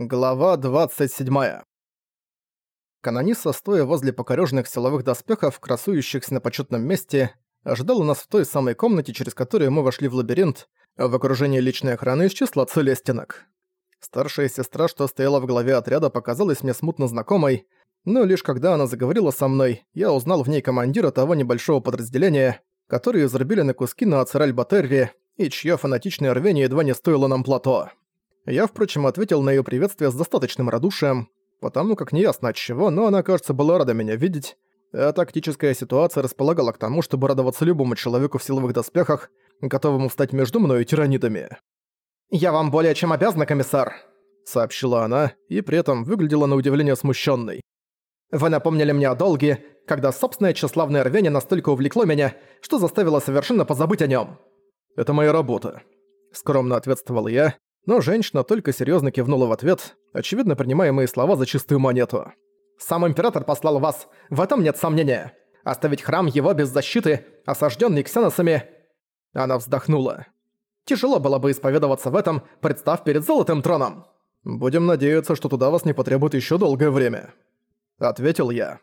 Глава 27. Канониса, стоя возле покорёженных силовых доспехов, красующихся на почетном месте, ожидала нас в той самой комнате, через которую мы вошли в лабиринт, в окружении личной охраны из числа целестинок. Старшая сестра, что стояла в главе отряда, показалась мне смутно знакомой, но лишь когда она заговорила со мной, я узнал в ней командира того небольшого подразделения, которые изрубили на куски на Ацераль-Батерри, и чье фанатичное рвение едва не стоило нам плато. Я, впрочем, ответил на её приветствие с достаточным радушием, потому как неясно от чего, но она, кажется, была рада меня видеть, а тактическая ситуация располагала к тому, чтобы радоваться любому человеку в силовых доспехах, готовому встать между мной и тиранидами. «Я вам более чем обязана, комиссар», — сообщила она, и при этом выглядела на удивление смущенной. «Вы напомнили мне о долге, когда собственное тщеславное рвение настолько увлекло меня, что заставило совершенно позабыть о нём». «Это моя работа», — скромно ответствовал я, но женщина только серьезно кивнула в ответ, очевидно принимая мои слова за чистую монету. «Сам император послал вас, в этом нет сомнения. Оставить храм его без защиты, осажденный ксеносами...» Она вздохнула. «Тяжело было бы исповедоваться в этом, представ перед золотым троном». «Будем надеяться, что туда вас не потребует еще долгое время», — ответил я.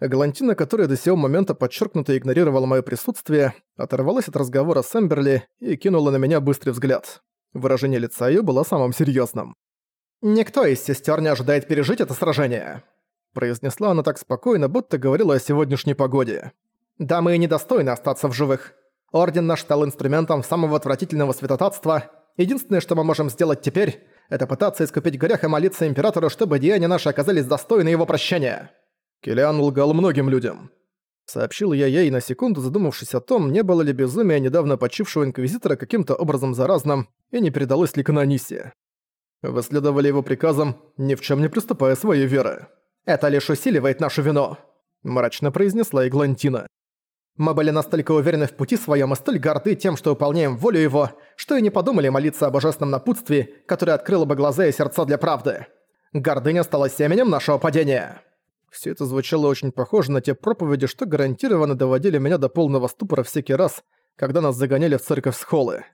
Галантина, которая до сего момента подчеркнуто игнорировала мое присутствие, оторвалась от разговора с Эмберли и кинула на меня быстрый взгляд. Выражение лица её было самым серьёзным. «Никто из сестёр не ожидает пережить это сражение», произнесла она так спокойно, будто говорила о сегодняшней погоде. «Да мы и недостойны остаться в живых. Орден наш стал инструментом самого отвратительного святотатства. Единственное, что мы можем сделать теперь, это пытаться искупить грех и молиться Императору, чтобы деяния наши оказались достойны его прощения». Килиан лгал многим людям. Сообщил я ей на секунду, задумавшись о том, не было ли безумия недавно почившего Инквизитора каким-то образом заразным и не передалось ли канонисе. Вы следовали его приказам, ни в чем не приступая своей веры. «Это лишь усиливает нашу вину», – мрачно произнесла Иглантина. «Мы были настолько уверены в пути своем и столь горды тем, что выполняем волю его, что и не подумали молиться о божественном напутствии, которое открыло бы глаза и сердца для правды. Гордыня стала семенем нашего падения». Все это звучало очень похоже на те проповеди, что гарантированно доводили меня до полного ступора всякий раз, когда нас загоняли в церковь с холлы.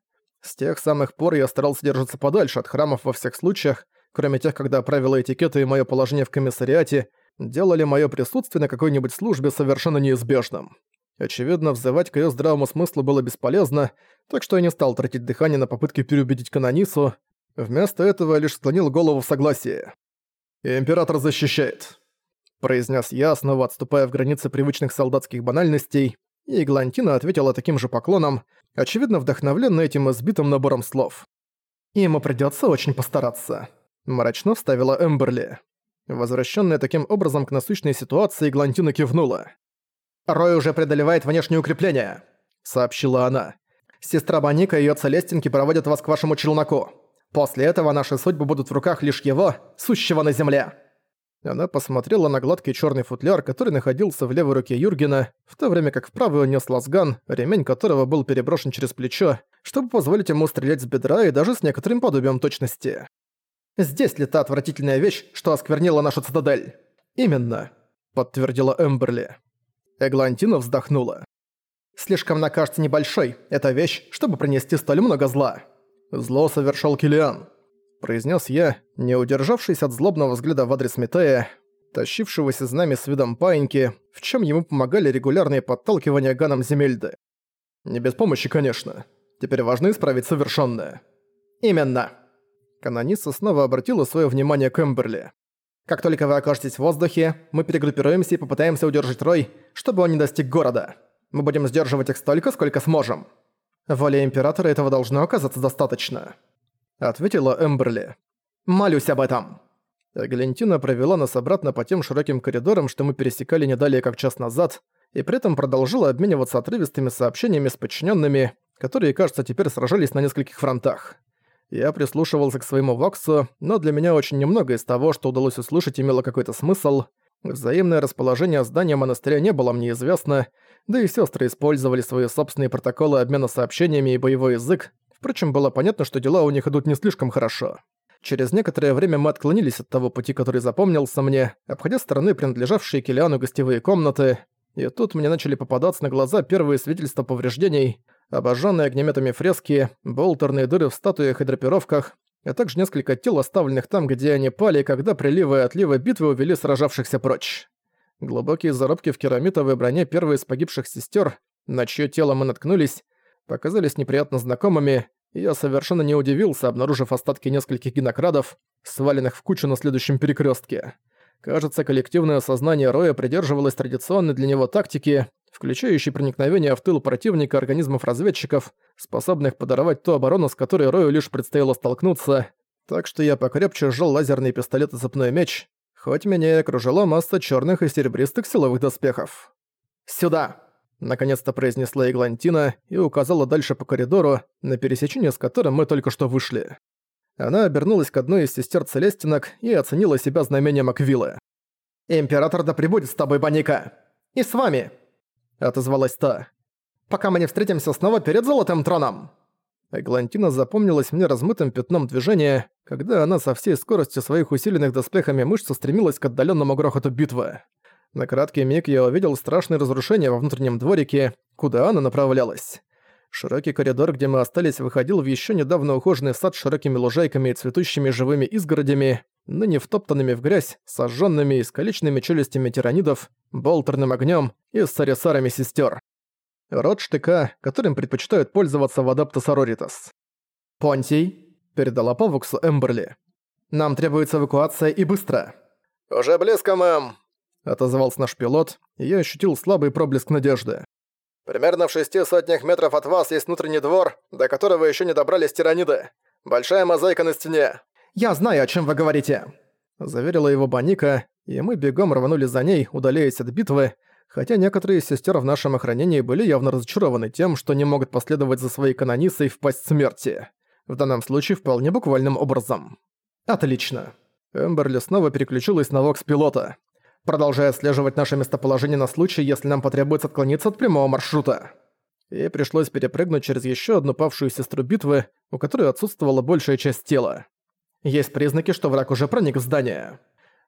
С тех самых пор я старался держаться подальше от храмов во всех случаях, кроме тех, когда правила этикета и мое положение в комиссариате делали мое присутствие на какой-нибудь службе совершенно неизбежным. Очевидно, взывать к её здравому смыслу было бесполезно, так что я не стал тратить дыхание на попытки переубедить канонису. Вместо этого лишь склонил голову в согласии. «Император защищает», произнес я, снова отступая в границы привычных солдатских банальностей, и Глантина ответила таким же поклоном, очевидно вдохновленная этим избитым набором слов. «Ему придётся очень постараться», – мрачно вставила Эмберли. Возвращенная таким образом к насущной ситуации, Глантина кивнула. «Рой уже преодолевает внешние укрепления», – сообщила она. «Сестра Баника и её целестинки проводят вас к вашему челноку. После этого наши судьбы будут в руках лишь его, сущего на земле». Она посмотрела на гладкий черный футляр, который находился в левой руке Юргена, в то время как в правой он нес лазган, ремень которого был переброшен через плечо, чтобы позволить ему стрелять с бедра и даже с некоторым подобием точности. «Здесь ли та отвратительная вещь, что осквернила нашу цитадель?» «Именно», — подтвердила Эмберли. Эглантина вздохнула. «Слишком она кажется небольшой, эта вещь, чтобы принести столь много зла». «Зло совершал Килиан», произнес я, не удержавшись от злобного взгляда в адрес Митея, тащившегося с нами с видом паиньки, в чем ему помогали регулярные подталкивания ганом Земельды. Не без помощи, конечно. Теперь важно исправить совершенное. Именно. Канониса снова обратила свое внимание к Эмберли. Как только вы окажетесь в воздухе, мы перегруппируемся и попытаемся удержать Рой, чтобы он не достиг города. Мы будем сдерживать их столько, сколько сможем. Воля Императора этого должно оказаться достаточно. — ответила Эмберли. «Молюсь об этом!» Галентина провела нас обратно по тем широким коридорам, что мы пересекали не далее как час назад, и при этом продолжила обмениваться отрывистыми сообщениями с подчиненными, которые, кажется, теперь сражались на нескольких фронтах. Я прислушивался к своему воксу, но для меня очень немного из того, что удалось услышать, имело какой-то смысл. Взаимное расположение здания монастыря не было мне известно, да и сестры использовали свои собственные протоколы обмена сообщениями и боевой язык, Впрочем, было понятно, что дела у них идут не слишком хорошо. Через некоторое время мы отклонились от того пути, который запомнился мне, обходя стороны принадлежавшие Килиану гостевые комнаты, и тут мне начали попадаться на глаза первые свидетельства повреждений, обожженные огнеметами фрески, болтерные дыры в статуях и драпировках, а также несколько тел, оставленных там, где они пали, когда приливы и отливы битвы увели сражавшихся прочь. Глубокие зарубки в керамитовой броне первой из погибших сестер, на чье тело мы наткнулись, показались неприятно знакомыми, и я совершенно не удивился, обнаружив остатки нескольких гинокрадов, сваленных в кучу на следующем перекрестке. Кажется, коллективное сознание Роя придерживалось традиционной для него тактики, включающей проникновение в тыл противника организмов разведчиков, способных подорвать ту оборону, с которой Рою лишь предстояло столкнуться, так что я покрепче сжал лазерный пистолет и цепной меч, хоть меня и окружила масса черных и серебристых силовых доспехов. «Сюда!» — наконец-то произнесла Иглантина и указала дальше по коридору, на пересечение с которым мы только что вышли. Она обернулась к одной из сестер Целестинок и оценила себя знамением Аквилы. «Император да пребудет с тобой, Баника! И с вами!» — отозвалась та. «Пока мы не встретимся снова перед Золотым Троном!» Эглантина запомнилась мне размытым пятном движения, когда она со всей скоростью своих усиленных доспехами мышц стремилась к отдаленному грохоту битвы. На краткий миг я увидел страшные разрушения во внутреннем дворике, куда она направлялась. Широкий коридор, где мы остались, выходил в еще недавно ухоженный сад с широкими лужайками и цветущими живыми изгородями, ныне втоптанными в грязь, сожженными и скалечными челюстями тиранидов, болтерным огнем и сарисарами сестер. Род штыка, которым предпочитают пользоваться в Адаптус Ароритас. «Понтий», — передала Павуксу Эмберли. «Нам требуется эвакуация и быстро». «Уже близко, мэм», — отозвался наш пилот, и я ощутил слабый проблеск надежды. Примерно в шести сотнях метров от вас есть внутренний двор, до которого еще не добрались тираниды. Большая мозаика на стене. Я знаю, о чем вы говорите. Заверила его Баника, и мы бегом рванули за ней, удаляясь от битвы, хотя некоторые из сестер в нашем охранении были явно разочарованы тем, что не могут последовать за своей канонисой в пасть смерти. В данном случае вполне буквальным образом. Отлично. Эмберли снова переключилась на вокс-пилота продолжая отслеживать наше местоположение на случай, если нам потребуется отклониться от прямого маршрута. И пришлось перепрыгнуть через еще одну павшую сестру битвы, у которой отсутствовала большая часть тела. Есть признаки, что враг уже проник в здание.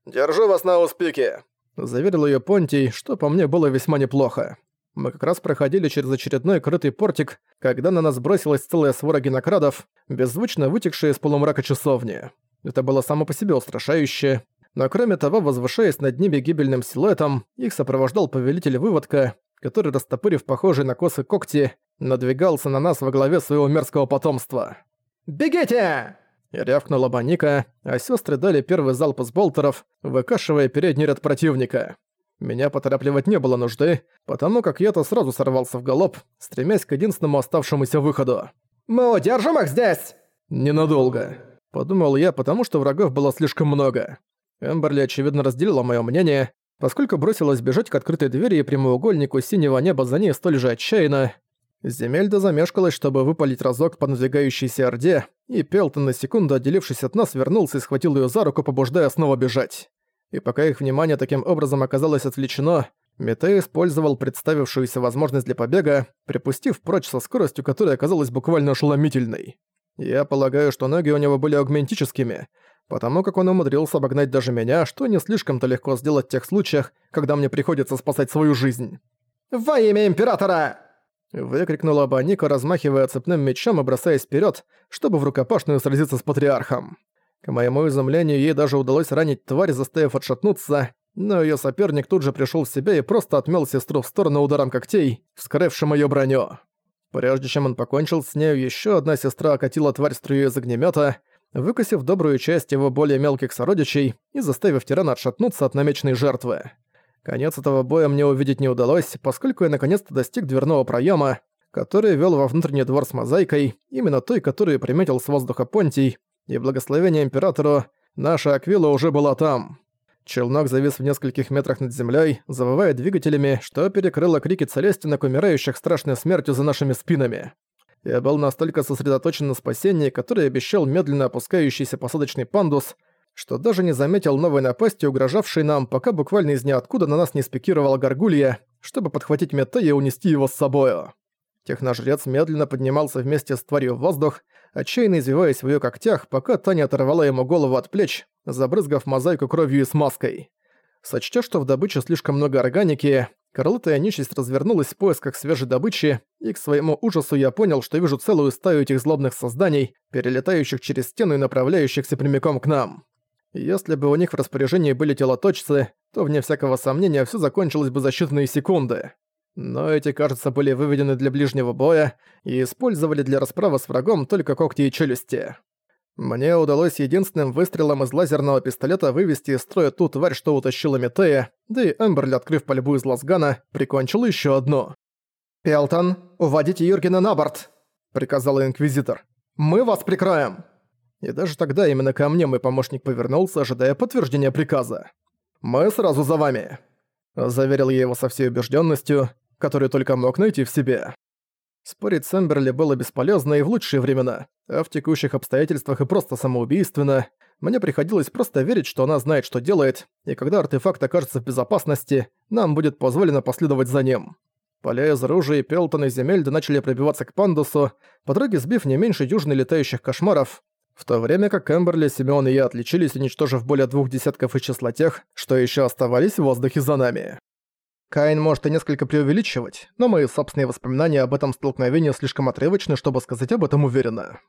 «Держу вас на успехе», — заверил ее Понтий, что по мне было весьма неплохо. Мы как раз проходили через очередной крытый портик, когда на нас бросилась целая свора генокрадов, беззвучно вытекшая из полумрака часовни. Это было само по себе устрашающе, но кроме того, возвышаясь над ними гибельным силуэтом, их сопровождал повелитель выводка, который, растопырив похожие на косы когти, надвигался на нас во главе своего мерзкого потомства. «Бегите!» Рявкнула Баника, а сестры дали первый залп из болтеров, выкашивая передний ряд противника. Меня поторапливать не было нужды, потому как я-то сразу сорвался в галоп, стремясь к единственному оставшемуся выходу. «Мы удержим их здесь!» «Ненадолго», — подумал я, потому что врагов было слишком много. Эмберли, очевидно, разделила моё мнение, поскольку бросилась бежать к открытой двери и прямоугольнику синего неба за ней столь же отчаянно. Земельда замешкалась, чтобы выпалить разок по надвигающейся орде, и Пелтон на секунду, отделившись от нас, вернулся и схватил её за руку, побуждая снова бежать. И пока их внимание таким образом оказалось отвлечено, Мете использовал представившуюся возможность для побега, припустив прочь со скоростью, которая оказалась буквально ошеломительной. Я полагаю, что ноги у него были аугментическими, потому как он умудрился обогнать даже меня, что не слишком-то легко сделать в тех случаях, когда мне приходится спасать свою жизнь. «Во имя Императора!» Выкрикнула Баника, размахивая цепным мечом и бросаясь вперед, чтобы в рукопашную сразиться с Патриархом. К моему изумлению, ей даже удалось ранить тварь, заставив отшатнуться, но ее соперник тут же пришел в себя и просто отмел сестру в сторону ударом когтей, вскрывшим ее броню. Прежде чем он покончил с нею, еще одна сестра окатила тварь струей из огнемета, выкосив добрую часть его более мелких сородичей и заставив тирана отшатнуться от намеченной жертвы. Конец этого боя мне увидеть не удалось, поскольку я наконец-то достиг дверного проема, который вел во внутренний двор с мозаикой, именно той, которую приметил с воздуха Понтий, и благословение Императору, наша Аквила уже была там. Челнок завис в нескольких метрах над землей, завывая двигателями, что перекрыло крики целестинок, умирающих страшной смертью за нашими спинами. Я был настолько сосредоточен на спасении, которое обещал медленно опускающийся посадочный пандус, что даже не заметил новой напасти, угрожавшей нам, пока буквально из ниоткуда на нас не спикировала горгулья, чтобы подхватить Мете и унести его с собою. Техножрец медленно поднимался вместе с тварью в воздух, отчаянно извиваясь в её когтях, пока Таня оторвала ему голову от плеч, забрызгав мозаику кровью и смазкой. Сочтя, что в добыче слишком много органики, Крылатая нечисть развернулась в поисках свежей добычи, и к своему ужасу я понял, что вижу целую стаю этих злобных созданий, перелетающих через стену и направляющихся прямиком к нам. Если бы у них в распоряжении были телоточцы, то, вне всякого сомнения, все закончилось бы за считанные секунды. Но эти, кажется, были выведены для ближнего боя и использовали для расправы с врагом только когти и челюсти. Мне удалось единственным выстрелом из лазерного пистолета вывести из строя ту тварь, что утащила Метея, да и Эмберли, открыв пальбу из лазгана, прикончил еще одну. «Пелтон, уводите Юргена на борт!» — приказал Инквизитор. «Мы вас прикроем!» И даже тогда именно ко мне мой помощник повернулся, ожидая подтверждения приказа. «Мы сразу за вами!» Заверил я его со всей убежденностью, которую только мог найти в себе. Спорить с Эмберли было бесполезно и в лучшие времена, а в текущих обстоятельствах и просто самоубийственно. Мне приходилось просто верить, что она знает, что делает, и когда артефакт окажется в безопасности, нам будет позволено последовать за ним. Поля из оружия, и Земельда начали пробиваться к Пандусу, по дороге сбив не меньше дюжины летающих кошмаров, в то время как Эмберли, Симеон и я отличились, уничтожив более двух десятков из числа тех, что еще оставались в воздухе за нами. Каин может и несколько преувеличивать, но мои собственные воспоминания об этом столкновении слишком отрывочны, чтобы сказать об этом уверенно.